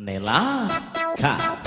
Nela, cara.